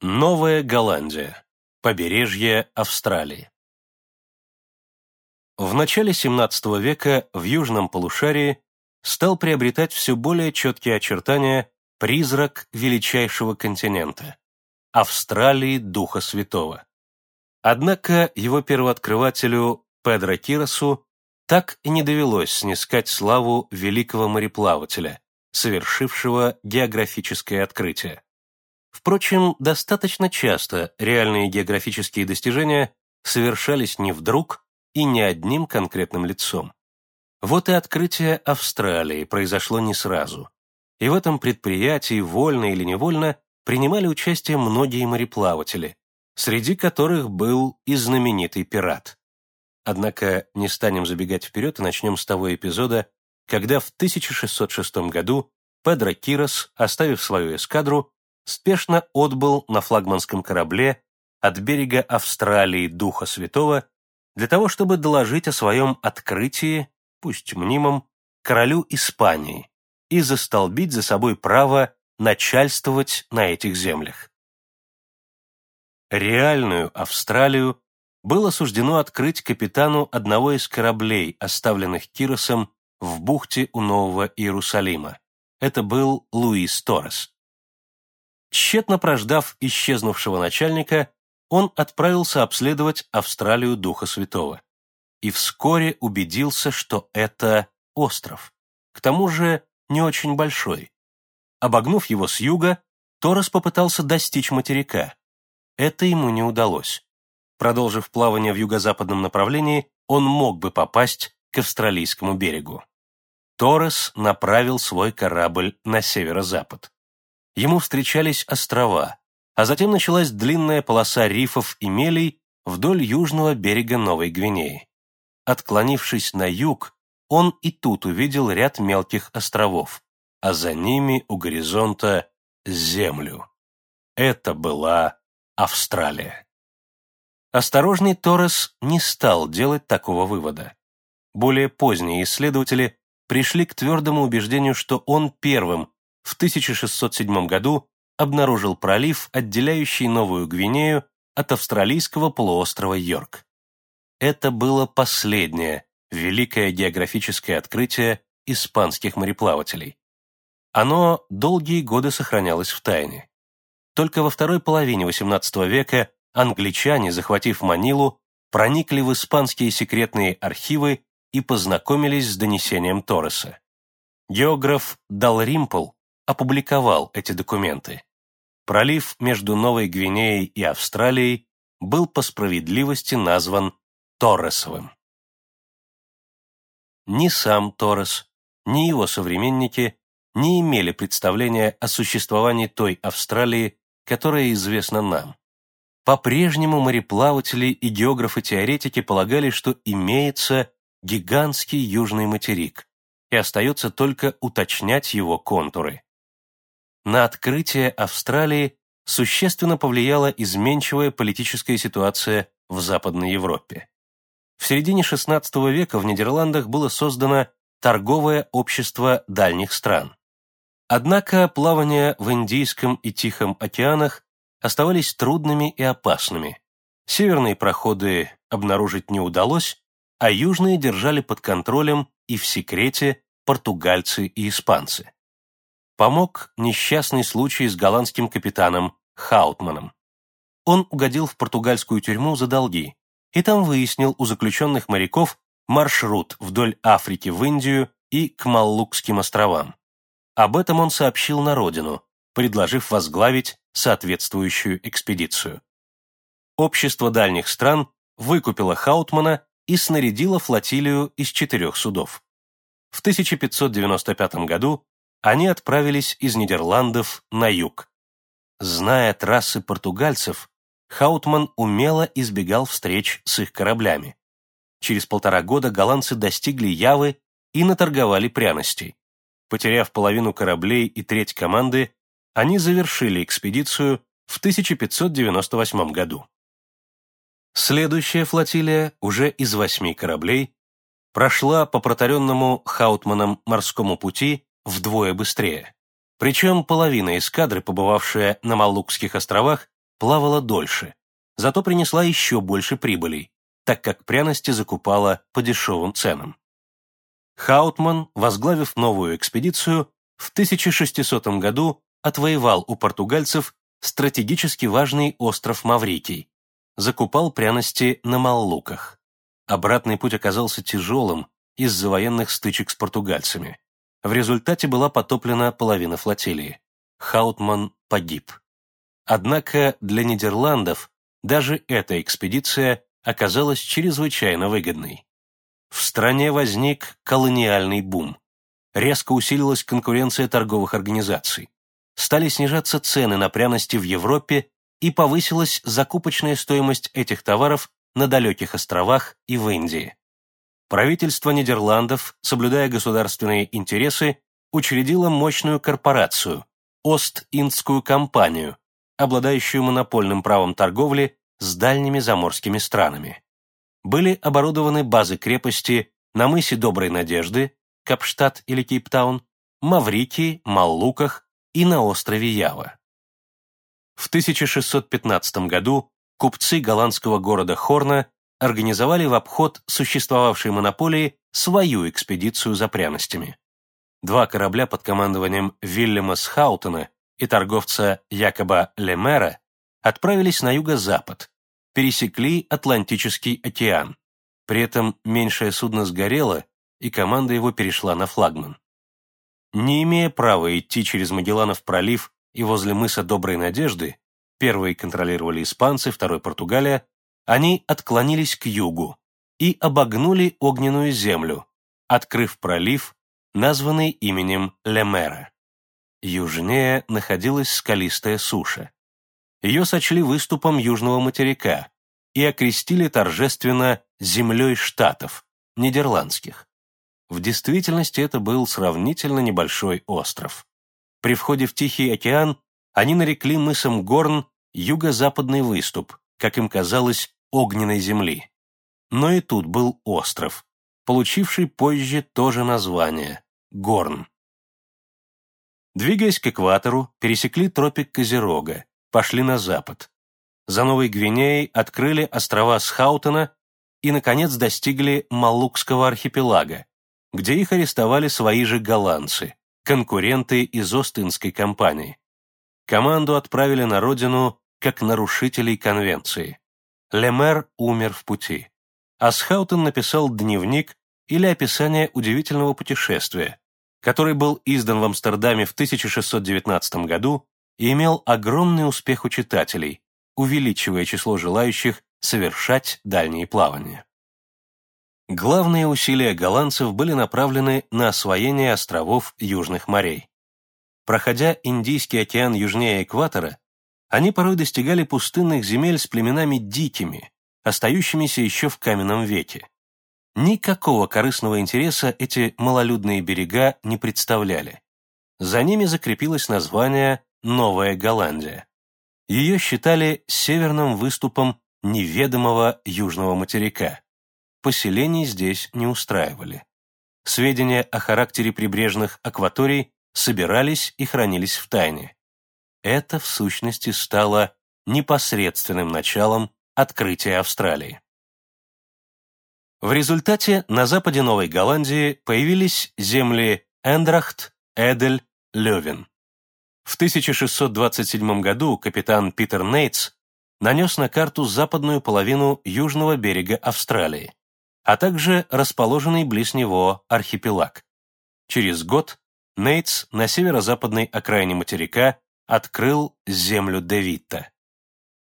Новая Голландия. Побережье Австралии. В начале XVII века в южном полушарии стал приобретать все более четкие очертания призрак величайшего континента – Австралии Духа Святого. Однако его первооткрывателю Педро Киросу так и не довелось снискать славу великого мореплавателя, совершившего географическое открытие. Впрочем, достаточно часто реальные географические достижения совершались не вдруг и не одним конкретным лицом. Вот и открытие Австралии произошло не сразу. И в этом предприятии, вольно или невольно, принимали участие многие мореплаватели, среди которых был и знаменитый пират. Однако не станем забегать вперед и начнем с того эпизода, когда в 1606 году Педро Кирос, оставив свою эскадру, спешно отбыл на флагманском корабле от берега Австралии Духа Святого для того, чтобы доложить о своем открытии, пусть мнимом, королю Испании и застолбить за собой право начальствовать на этих землях. Реальную Австралию было суждено открыть капитану одного из кораблей, оставленных Киросом в бухте у Нового Иерусалима. Это был Луис Торрес. Тщетно прождав исчезнувшего начальника, он отправился обследовать Австралию Духа Святого. И вскоре убедился, что это остров. К тому же не очень большой. Обогнув его с юга, Торрес попытался достичь материка. Это ему не удалось. Продолжив плавание в юго-западном направлении, он мог бы попасть к австралийскому берегу. Торрес направил свой корабль на северо-запад. Ему встречались острова, а затем началась длинная полоса рифов и мелей вдоль южного берега Новой Гвинеи. Отклонившись на юг, он и тут увидел ряд мелких островов, а за ними у горизонта землю. Это была Австралия. Осторожный Торрес не стал делать такого вывода. Более поздние исследователи пришли к твердому убеждению, что он первым в 1607 году обнаружил пролив, отделяющий Новую Гвинею от австралийского полуострова Йорк. Это было последнее великое географическое открытие испанских мореплавателей. Оно долгие годы сохранялось в тайне. Только во второй половине XVIII века англичане, захватив Манилу, проникли в испанские секретные архивы и познакомились с донесением Торреса. Географ Далримпл опубликовал эти документы. Пролив между Новой Гвинеей и Австралией был по справедливости назван Торресовым. Ни сам Торрес, ни его современники не имели представления о существовании той Австралии, которая известна нам. По-прежнему мореплаватели и географы-теоретики полагали, что имеется гигантский южный материк, и остается только уточнять его контуры. На открытие Австралии существенно повлияла изменчивая политическая ситуация в Западной Европе. В середине XVI века в Нидерландах было создано торговое общество дальних стран. Однако плавания в Индийском и Тихом океанах оставались трудными и опасными. Северные проходы обнаружить не удалось, а южные держали под контролем и в секрете португальцы и испанцы помог несчастный случай с голландским капитаном Хаутманом. Он угодил в португальскую тюрьму за долги, и там выяснил у заключенных моряков маршрут вдоль Африки в Индию и к Маллукским островам. Об этом он сообщил на родину, предложив возглавить соответствующую экспедицию. Общество дальних стран выкупило Хаутмана и снарядило флотилию из четырех судов. В 1595 году они отправились из Нидерландов на юг. Зная трассы португальцев, Хаутман умело избегал встреч с их кораблями. Через полтора года голландцы достигли Явы и наторговали пряностей. Потеряв половину кораблей и треть команды, они завершили экспедицию в 1598 году. Следующая флотилия, уже из восьми кораблей, прошла по протаренному Хаутманом морскому пути вдвое быстрее. Причем половина эскадры, побывавшая на Малукских островах, плавала дольше, зато принесла еще больше прибылей, так как пряности закупала по дешевым ценам. Хаутман, возглавив новую экспедицию, в 1600 году отвоевал у португальцев стратегически важный остров Маврикий, закупал пряности на Маллуках. Обратный путь оказался тяжелым из-за военных стычек с португальцами. В результате была потоплена половина флотилии. Хаутман погиб. Однако для Нидерландов даже эта экспедиция оказалась чрезвычайно выгодной. В стране возник колониальный бум. Резко усилилась конкуренция торговых организаций. Стали снижаться цены на пряности в Европе и повысилась закупочная стоимость этих товаров на далеких островах и в Индии. Правительство Нидерландов, соблюдая государственные интересы, учредило мощную корпорацию – Ост-Индскую компанию, обладающую монопольным правом торговли с дальними заморскими странами. Были оборудованы базы крепости на мысе Доброй Надежды, Капштадт или Кейптаун, Маврикии, Маллуках и на острове Ява. В 1615 году купцы голландского города Хорна организовали в обход существовавшей монополии свою экспедицию за пряностями. Два корабля под командованием Вильяма Схаутена и торговца Якоба Лемера отправились на юго-запад, пересекли Атлантический океан. При этом меньшее судно сгорело, и команда его перешла на флагман. Не имея права идти через Магелланов пролив и возле мыса Доброй Надежды, первый контролировали испанцы, второй Португалия, они отклонились к югу и обогнули огненную землю, открыв пролив, названный именем Лемера. Южнее находилась скалистая суша. Ее сочли выступом южного материка и окрестили торжественно «землей штатов», нидерландских. В действительности это был сравнительно небольшой остров. При входе в Тихий океан они нарекли мысом Горн юго-западный выступ, как им казалось, огненной земли. Но и тут был остров, получивший позже тоже название – Горн. Двигаясь к экватору, пересекли тропик Козерога, пошли на запад. За Новой Гвинеей открыли острова Схаутена и, наконец, достигли Малукского архипелага, где их арестовали свои же голландцы, конкуренты из Остинской компании. Команду отправили на родину как нарушителей конвенции. Лемер умер в пути. А Схаутен написал дневник или описание удивительного путешествия, который был издан в Амстердаме в 1619 году и имел огромный успех у читателей, увеличивая число желающих совершать дальние плавания. Главные усилия голландцев были направлены на освоение островов Южных морей. Проходя Индийский океан южнее экватора, они порой достигали пустынных земель с племенами дикими, остающимися еще в каменном веке. Никакого корыстного интереса эти малолюдные берега не представляли. За ними закрепилось название «Новая Голландия». Ее считали северным выступом неведомого южного материка. Поселений здесь не устраивали. Сведения о характере прибрежных акваторий собирались и хранились в тайне. Это, в сущности, стало непосредственным началом открытия Австралии. В результате на западе Новой Голландии появились земли Эндрахт, Эдель, Левин. В 1627 году капитан Питер Нейтс нанес на карту западную половину южного берега Австралии, а также расположенный близ него архипелаг. Через год Нейтс на северо-западной окраине материка открыл землю Девитта.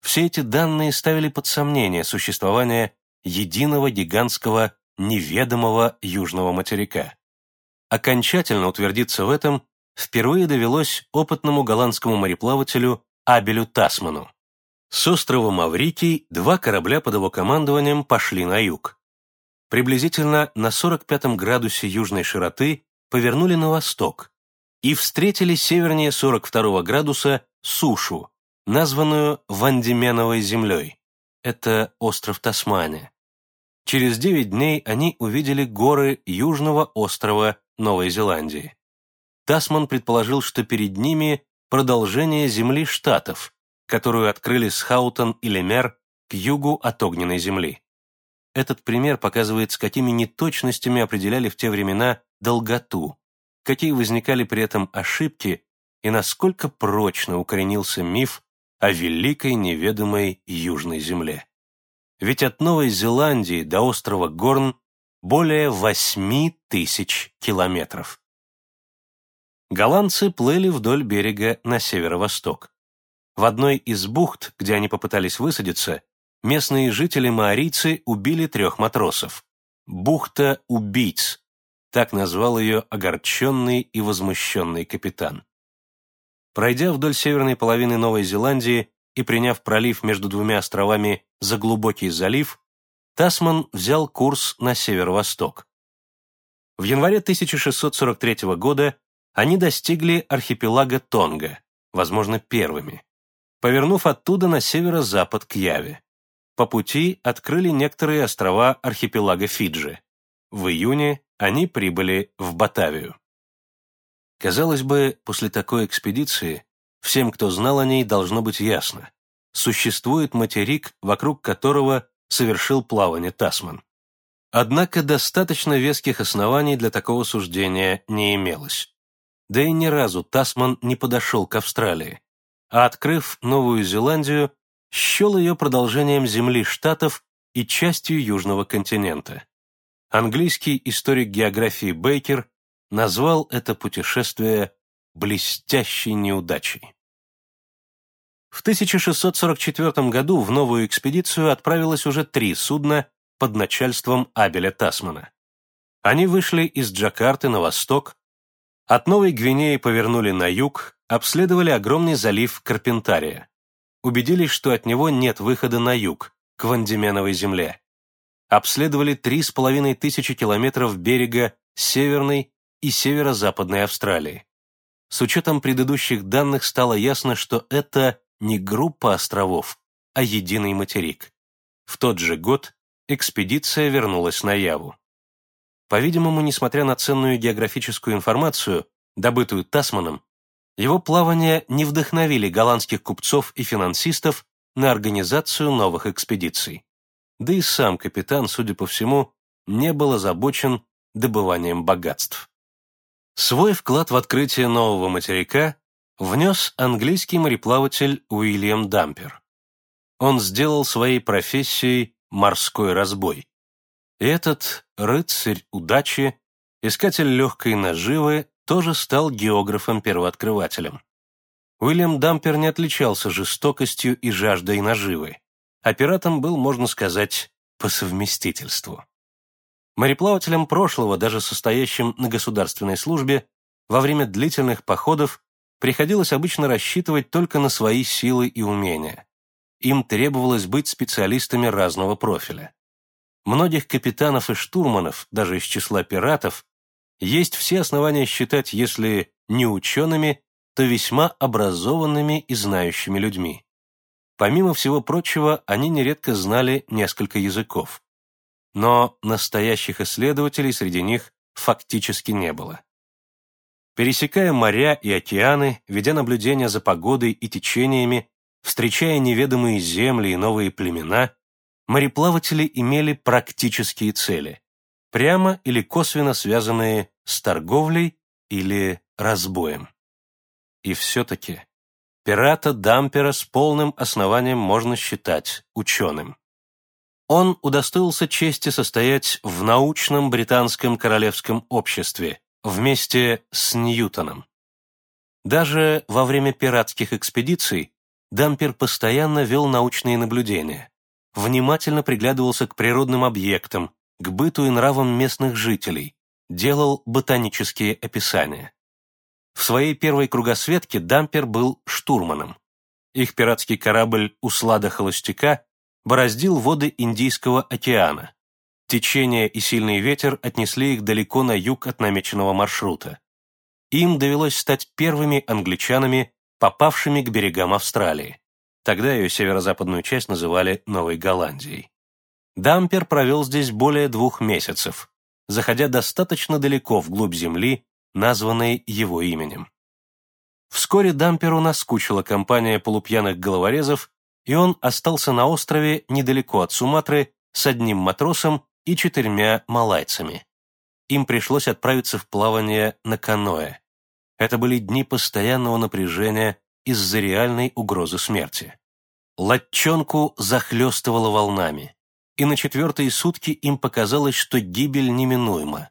Все эти данные ставили под сомнение существование единого гигантского неведомого южного материка. Окончательно утвердиться в этом впервые довелось опытному голландскому мореплавателю Абелю Тасману. С острова Маврикий два корабля под его командованием пошли на юг. Приблизительно на 45 градусе южной широты повернули на восток и встретили севернее 42 градуса сушу, названную Вандименовой землей. Это остров Тасмания. Через 9 дней они увидели горы южного острова Новой Зеландии. Тасман предположил, что перед ними продолжение земли штатов, которую открыли Схаутон и Лемер к югу от огненной земли. Этот пример показывает, с какими неточностями определяли в те времена долготу, какие возникали при этом ошибки и насколько прочно укоренился миф о великой неведомой Южной Земле. Ведь от Новой Зеландии до острова Горн более 8 тысяч километров. Голландцы плыли вдоль берега на северо-восток. В одной из бухт, где они попытались высадиться, местные жители-маорийцы убили трех матросов. «Бухта убийц», так назвал ее огорченный и возмущенный капитан. Пройдя вдоль северной половины Новой Зеландии и приняв пролив между двумя островами за глубокий залив, Тасман взял курс на северо-восток. В январе 1643 года они достигли архипелага Тонга, возможно, первыми, повернув оттуда на северо-запад к Яве. По пути открыли некоторые острова архипелага Фиджи. В июне они прибыли в Батавию. Казалось бы, после такой экспедиции всем, кто знал о ней, должно быть ясно. Существует материк, вокруг которого совершил плавание Тасман. Однако достаточно веских оснований для такого суждения не имелось. Да и ни разу Тасман не подошел к Австралии, а открыв Новую Зеландию, счел ее продолжением земли штатов и частью Южного континента. Английский историк географии Бейкер назвал это путешествие блестящей неудачей. В 1644 году в новую экспедицию отправилось уже три судна под начальством Абеля Тасмана. Они вышли из Джакарты на восток, от Новой Гвинеи повернули на юг, обследовали огромный залив Карпентария убедились, что от него нет выхода на юг, к Вандеменовой земле. Обследовали три с половиной тысячи километров берега Северной и Северо-Западной Австралии. С учетом предыдущих данных стало ясно, что это не группа островов, а единый материк. В тот же год экспедиция вернулась на Яву. По-видимому, несмотря на ценную географическую информацию, добытую Тасманом, его плавания не вдохновили голландских купцов и финансистов на организацию новых экспедиций. Да и сам капитан, судя по всему, не был озабочен добыванием богатств. Свой вклад в открытие нового материка внес английский мореплаватель Уильям Дампер. Он сделал своей профессией морской разбой. И этот рыцарь удачи, искатель легкой наживы, тоже стал географом-первооткрывателем. Уильям Дампер не отличался жестокостью и жаждой наживы, а пиратом был, можно сказать, по совместительству. Мореплавателям прошлого, даже состоящим на государственной службе, во время длительных походов приходилось обычно рассчитывать только на свои силы и умения. Им требовалось быть специалистами разного профиля. Многих капитанов и штурманов, даже из числа пиратов, есть все основания считать, если не учеными, то весьма образованными и знающими людьми. Помимо всего прочего, они нередко знали несколько языков. Но настоящих исследователей среди них фактически не было. Пересекая моря и океаны, ведя наблюдения за погодой и течениями, встречая неведомые земли и новые племена, мореплаватели имели практические цели прямо или косвенно связанные с торговлей или разбоем. И все-таки пирата Дампера с полным основанием можно считать ученым. Он удостоился чести состоять в научном британском королевском обществе вместе с Ньютоном. Даже во время пиратских экспедиций Дампер постоянно вел научные наблюдения, внимательно приглядывался к природным объектам, к быту и нравам местных жителей, делал ботанические описания. В своей первой кругосветке Дампер был штурманом. Их пиратский корабль «Услада Холостяка» бороздил воды Индийского океана. Течение и сильный ветер отнесли их далеко на юг от намеченного маршрута. Им довелось стать первыми англичанами, попавшими к берегам Австралии. Тогда ее северо-западную часть называли Новой Голландией. Дампер провел здесь более двух месяцев, заходя достаточно далеко вглубь земли, названной его именем. Вскоре Дамперу наскучила компания полупьяных головорезов, и он остался на острове недалеко от Суматры с одним матросом и четырьмя малайцами. Им пришлось отправиться в плавание на каноэ. Это были дни постоянного напряжения из-за реальной угрозы смерти. Латчонку захлестывало волнами, и на четвертые сутки им показалось, что гибель неминуема.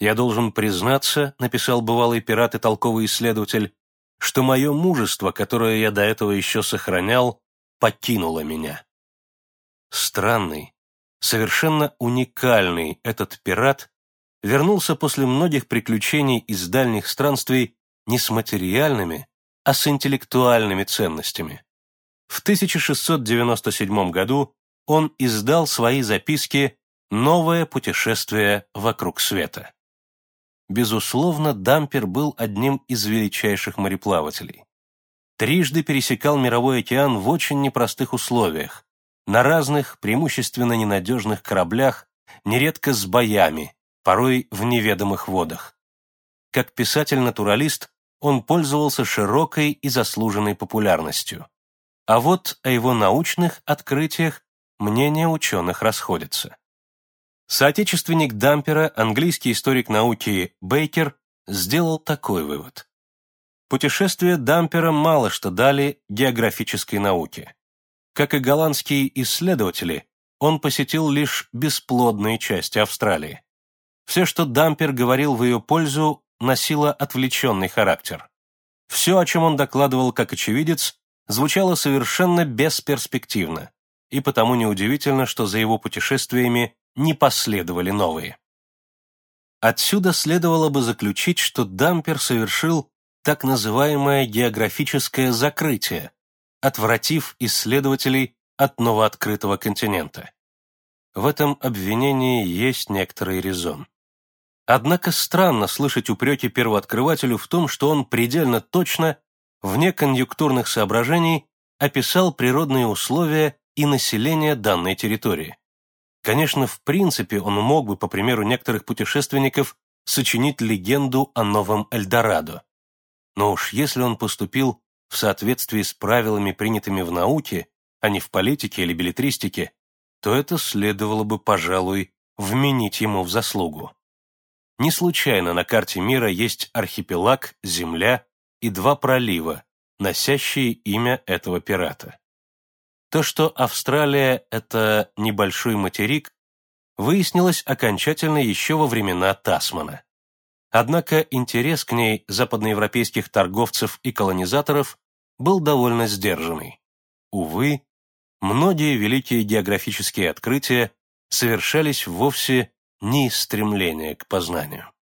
«Я должен признаться», — написал бывалый пират и толковый исследователь, что мое мужество, которое я до этого еще сохранял, покинуло меня. Странный, совершенно уникальный этот пират вернулся после многих приключений из дальних странствий не с материальными, а с интеллектуальными ценностями. В 1697 году он издал свои записки «Новое путешествие вокруг света». Безусловно, Дампер был одним из величайших мореплавателей. Трижды пересекал мировой океан в очень непростых условиях, на разных, преимущественно ненадежных кораблях, нередко с боями, порой в неведомых водах. Как писатель-натуралист он пользовался широкой и заслуженной популярностью. А вот о его научных открытиях мнения ученых расходятся. Соотечественник Дампера, английский историк науки Бейкер, сделал такой вывод. Путешествия Дампера мало что дали географической науке. Как и голландские исследователи, он посетил лишь бесплодные части Австралии. Все, что Дампер говорил в ее пользу, носило отвлеченный характер. Все, о чем он докладывал как очевидец, звучало совершенно бесперспективно, и потому неудивительно, что за его путешествиями не последовали новые. Отсюда следовало бы заключить, что Дампер совершил так называемое географическое закрытие, отвратив исследователей от новооткрытого континента. В этом обвинении есть некоторый резон. Однако странно слышать упреки первооткрывателю в том, что он предельно точно, вне конъюнктурных соображений, описал природные условия и население данной территории. Конечно, в принципе, он мог бы, по примеру некоторых путешественников, сочинить легенду о новом Эльдорадо. Но уж если он поступил в соответствии с правилами, принятыми в науке, а не в политике или билетристике, то это следовало бы, пожалуй, вменить ему в заслугу. Не случайно на карте мира есть архипелаг, земля и два пролива, носящие имя этого пирата. То, что Австралия – это небольшой материк, выяснилось окончательно еще во времена Тасмана. Однако интерес к ней западноевропейских торговцев и колонизаторов был довольно сдержанный. Увы, многие великие географические открытия совершались вовсе не из стремления к познанию.